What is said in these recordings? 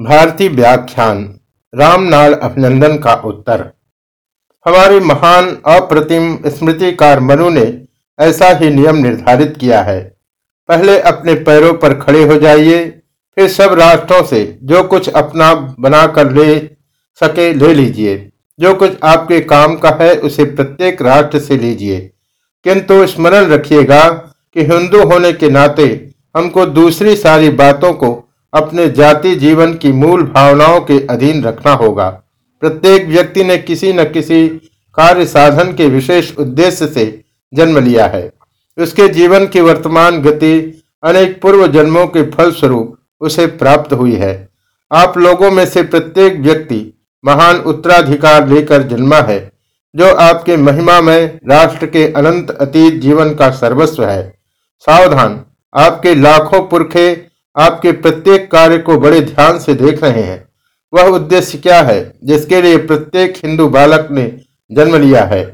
भारतीय व्याख्यान, रामनाल अभिनंदन का उत्तर। हमारे महान, अप्रतिम स्मृतिकार मनु ने ऐसा ही नियम निर्धारित किया है। पहले अपने पैरों पर खड़े हो जाइए, फिर सब राष्ट्रों से जो कुछ अपना बना कर ले सके ले लीजिए। जो कुछ आपके काम का है उसे प्रत्येक राष्ट्र से लीजिए। किंतु स्मरण रखिएगा कि हिंदू होने के नाते हमको दूसरी सारी बातों को अपने जाति जीवन की मूल भावनाओं के अधीन रखना होगा। प्रत्येक व्यक्ति ने किसी न किसी कार्य साधन के विशेष उद्देश्य से जन्म लिया है। उसके जीवन की वर्तमान गति अनेक पूर्व जन्मों के फल स्वरूप उसे प्राप्त हुई है। आप लोगों में से प्रत्येक व्यक्ति महान उत्तराधिकार लेकर जन्मा है, जो आपके महिमा में राष्ट्र के अनंत अतीत जीवन का सर्वस्व है। सावधान, आपके लाखों पुरखे आपके प्रत्येक कार्य को बड़े ध्यान से देख रहे हैं। वह उद्देश्य क्या है, जिसके लिए प्रत्येक हिंदू बालक ने जन्म लिया है?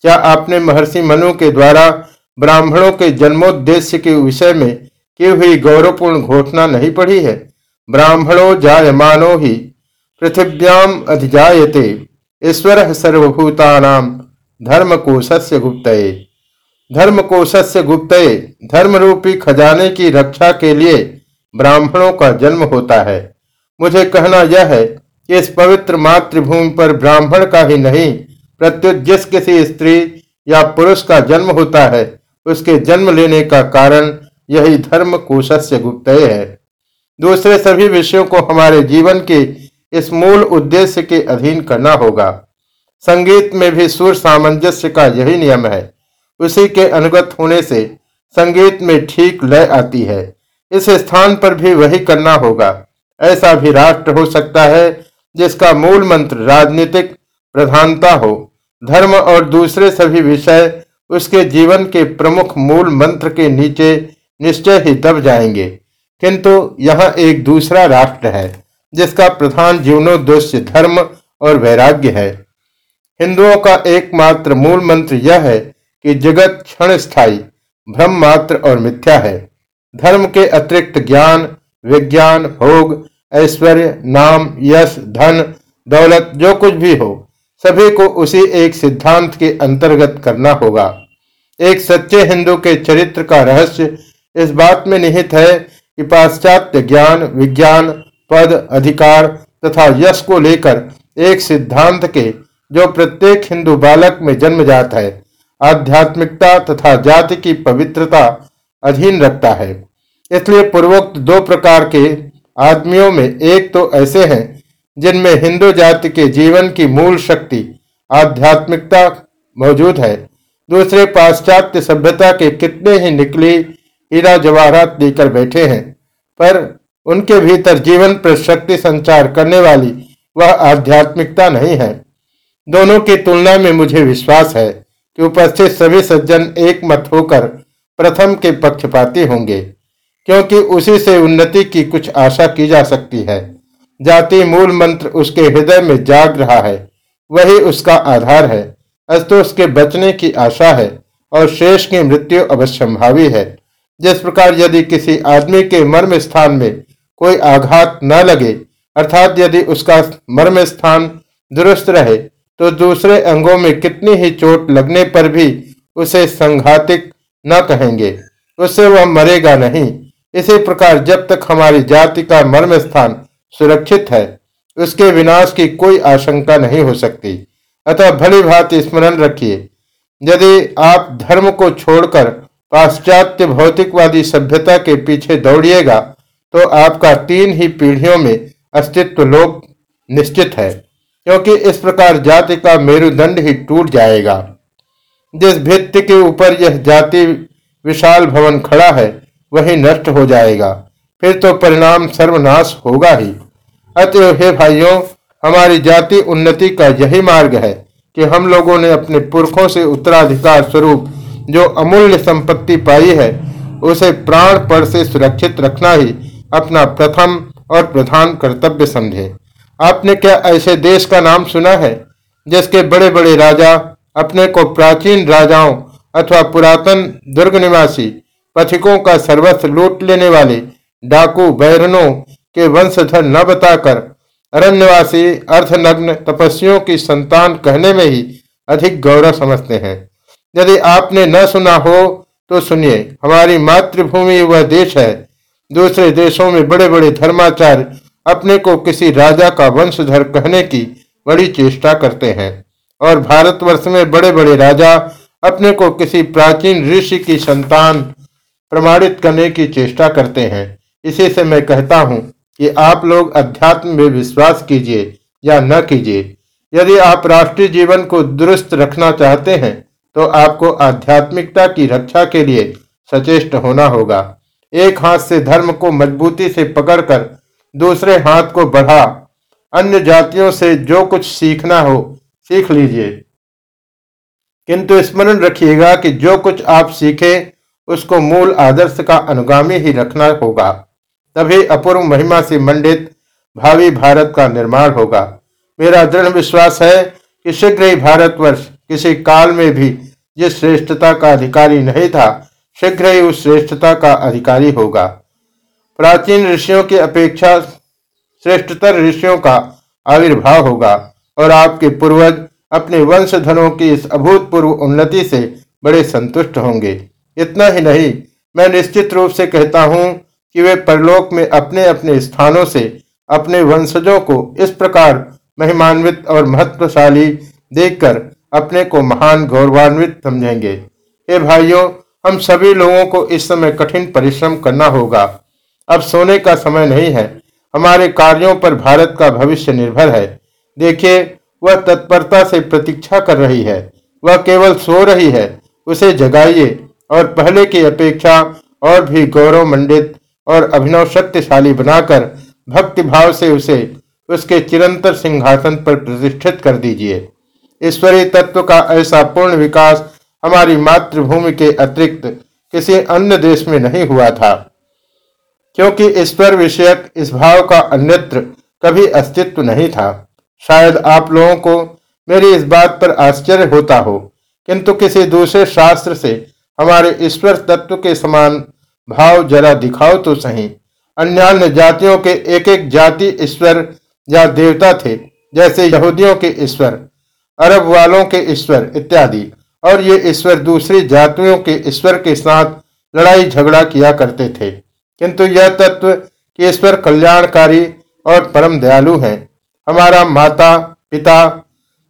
क्या आपने महर्षि मनु के द्वारा ब्राह्मणों के जन्मोद्देश्य के विषय में की हुई गौरवपूर्ण घोषणा नहीं पढ़ी है? ब्राह्मणों जायमानो ही पृथिव्याम अधिजायते, ईश्वर सर्वभूतानाम धर्म कोशस्य गुप्त धर्म कोशस्य गुप्त धर्म रूपी खजाने की रक्षा के लिए ब्राह्मणों का जन्म होता है। मुझे कहना यह है कि इस पवित्र मातृभूमि पर ब्राह्मण का ही नहीं, प्रत्युत जिस किसी स्त्री या पुरुष का जन्म होता है, उसके जन्म लेने का कारण यही धर्म कोशस्य गुप्त है। दूसरे सभी विषयों को हमारे जीवन के इस मूल उद्देश्य के अधीन करना होगा। संगीत में भी सुर सामंजस्य का यही नियम है। उसी के अनुगत होने से संगीत में ठीक लय आती है। इस स्थान पर भी वही करना होगा। ऐसा भी राष्ट्र हो सकता है, जिसका मूल मंत्र राजनीतिक प्रधानता हो। धर्म और दूसरे सभी विषय उसके जीवन के प्रमुख मूल मंत्र के नीचे निश्चय ही दब जाएँगे। किंतु यहाँ एक दूसरा राष्ट्र है, जिसका प्रधान जीवनोद्देश्य धर्म और वैराग्य है। हिंदुओं का एकमात्र मूल मंत्र यह है कि जगत क्षण स्थायी भ्रम मात्र और मिथ्या है। धर्म के अतिरिक्त ज्ञान, विज्ञान, भोग, ऐश्वर्य, नाम, यश, धन, दौलत, जो कुछ भी हो, सभी को उसी एक सिद्धांत के अंतर्गत करना होगा। एक सच्चे हिंदू के चरित्र का रहस्य इस बात में निहित है कि पाश्चात्य ज्ञान, विज्ञान, पद, अधिकार तथा यश को लेकर एक सिद्धांत के जो प्रत्येक हिंदू बालक में जन्म जाता है, आध्यात्मिकता तथा जाति की पवित्रता अधीन रखता है। इसलिए पूर्वोक्त दो प्रकार के आदमियों में एक तो ऐसे हैं, जिनमें हिंदू जाति के जीवन की मूल शक्ति, आध्यात्मिकता मौजूद है। दूसरे पाश्चात्य सभ्यता के कितने ही निकली हीरा जवाहरात लेकर बैठे हैं, पर उनके भीतर जीवन पर शक्ति संचार करने वाली वह आध्यात्मिकता नहीं है। दोनों की तुलना में मुझे विश्वास है कि उपस्थित सभी सज्जन एक मत होकर प्रथम के पक्षपाती होंगे, क्योंकि उसी से उन्नति की कुछ आशा की जा सकती है। जाति मूल मंत्र उसके हृदय में जाग रहा है, वही उसका आधार है। अस्तु उसके बचने की आशा है, और शेष की मृत्यु अवश्यंभावी है। जिस प्रकार यदि किसी आदमी के मर्म स्थान में कोई आघात न लगे, अर्थात यदि उसका मर्म स्थान दुरुस्त रहे तो दूसरे अंगों में कितनी ही चोट लगने पर भी उसे संघातिक न कहेंगे। उससे वह मरेगा नहीं। इसी प्रकार जब तक हमारी जाति का मर्म स्थान सुरक्षित है, उसके विनाश की कोई आशंका नहीं हो सकती। अतः भली भांति स्मरण रखिए, यदि आप धर्म को छोड़कर पाश्चात्य भौतिकवादी सभ्यता के पीछे दौड़िएगा तो आपका तीन ही पीढ़ियों में अस्तित्व लोक निश्चित है, क्योंकि इस प्रकार जाति का मेरुदंड ही टूट जाएगा। जिस भित्ति के ऊपर यह जाति विशाल भवन खड़ा है, वही नष्ट हो जाएगा। फिर तो परिणाम सर्वनाश होगा ही। अतएव, हे भाइयों, हमारी जाति उन्नति का यही मार्ग है कि हम लोगों ने अपने पुरखों से उत्तराधिकार स्वरूप जो अमूल्य संपत्ति पाई है, उसे प्राण पर से सुरक्षित रखना ही अपना प्रथम और प्रधान कर्तव्य समझे। आपने क्या ऐसे देश का नाम सुना है, जिसके बड़े बड़े राजा अपने को प्राचीन राजाओं अथवा पुरातन दुर्ग निवासी पथिकों का सर्वस्व लूट लेने वाले डाकू बैरनों के वंशधर न बताकर अरण्यवासी, अर्धनग्न तपस्वियों की संतान कहने में ही अधिक गौरव समझते हैं। यदि आपने न सुना हो तो सुनिए, हमारी मातृभूमि वह देश है। दूसरे देशों में बड़े बड़े धर्माचार्य अपने को किसी राजा का वंशधर कहने की बड़ी चेष्टा करते हैं। और भारतवर्ष में बड़े बड़े राजा अपने को किसी प्राचीन ऋषि की संतान प्रमाणित करने की चेष्टा करते हैं। इसी से मैं कहता हूँ कि आप लोग अध्यात्म में विश्वास कीजिए या न कीजिए। यदि आप राष्ट्रीय जीवन को दुरुस्त रखना चाहते हैं तो आपको आध्यात्मिकता की रक्षा के लिए सचेष्ट होना होगा। एक हाथ से धर्म को मजबूती से पकड़कर दूसरे हाथ को बढ़ा। अन्य जातियों से जो कुछ सीखना हो सीख लीजिए। किंतु स्मरण रखिएगा कि जो कुछ आप सीखें, उसको मूल आदर्श का अनुगामी ही रखना होगा। तभी अपूर्व महिमा से मंडित भावी भारत का निर्माण होगा। मेरा दृढ़ विश्वास है कि शीघ्र ही भारतवर्ष किसी काल में भी जिस श्रेष्ठता का अधिकारी नहीं था, शीघ्र ही उस श्रेष्ठता का अधिकारी होगा। प्राचीन ऋषियों की अपेक्षा श्रेष्ठतर ऋषियों का आविर्भाव होगा। और आपके पूर्वज अपने वंशधनों की इस अभूतपूर्व उन्नति से बड़े संतुष्ट होंगे। इतना ही नहीं, मैं निश्चित रूप से कहता हूँ कि वे परलोक में अपने अपने स्थानों से अपने वंशजों को इस प्रकार महिमान्वित और महत्वशाली देखकर अपने को महान गौरवान्वित समझेंगे। हे भाइयों, हम सभी लोगों को इस समय कठिन परिश्रम करना होगा। अब सोने का समय नहीं है। हमारे कार्यों पर भारत का भविष्य निर्भर है। देखिए, वह तत्परता से प्रतीक्षा कर रही है। वह केवल सो रही है, उसे जगाइए और पहले की अपेक्षा और भी गौरव मंडित और अभिनव शक्तिशाली बनाकर भक्ति भाव से उसे उसके चिरंतर सिंहासन पर प्रतिष्ठित कर दीजिए। ईश्वरीय तत्व का ऐसा पूर्ण विकास हमारी मातृभूमि के अतिरिक्त किसी अन्य देश में नहीं हुआ था, क्योंकि ईश्वर विषयक इस भाव का अन्यत्र कभी अस्तित्व नहीं था। शायद आप लोगों को मेरी इस बात पर आश्चर्य होता हो। किंतु किसी दूसरे शास्त्र से हमारे ईश्वर तत्व के समान भाव जरा दिखाओ तो सही। अन्य जातियों के एक एक जाति ईश्वर या देवता थे, जैसे यहूदियों के ईश्वर, अरब वालों के ईश्वर इत्यादि। और ये ईश्वर दूसरी जातियों के ईश्वर के साथ लड़ाई झगड़ा किया करते थे। किंतु यह तत्व ईश्वर कल्याणकारी और परम दयालु है। हमारा माता, पिता,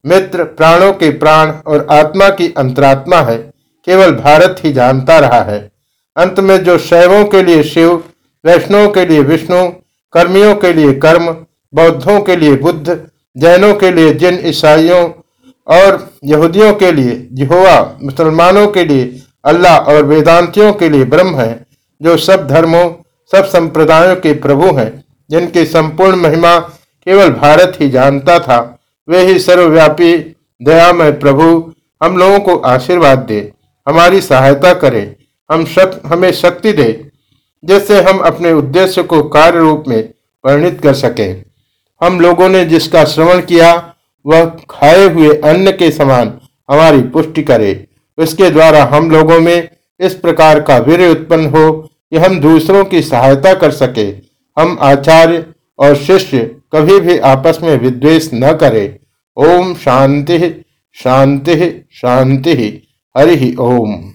मित्र, प्राणों के प्राण और आत्मा की अंतरात्मा है, केवल भारत ही जानता रहा है। अंत में जो शैवों के लिए शिव वैष्णव के लिए विष्णु, कर्मियों के लिए कर्म, बौद्धों के लिए बुद्ध, जैनों के लिए जिन ईसाइयों और यहूदियों के लिए जिहोवा मुसलमानों के लिए अल्लाह और वेदांतियों के लिए ब्रह्म है, जो सब धर्मों, सब संप्रदायों के प्रभु हैं, जिनकी संपूर्ण महिमा केवल भारत ही जानता था। वे ही सर्वव्यापी दयामय प्रभु। हम लोगों को आशीर्वाद दे। हमारी सहायता करे। हम शक, हमें शक्ति दे जिससे हम अपने उद्देश्य को कार्य रूप में परिणित कर सके। हम लोगों ने जिसका श्रवण किया वह खाए हुए अन्न के समान हमारी पुष्टि करे। उसके द्वारा हम लोगों में इस प्रकार का वीर उत्पन्न हो कि हम दूसरों की सहायता कर सके। हम आचार्य और शिष्य कभी भी आपस में विद्वेष न करे। ओम शांति शांति शांति। हरि ओम।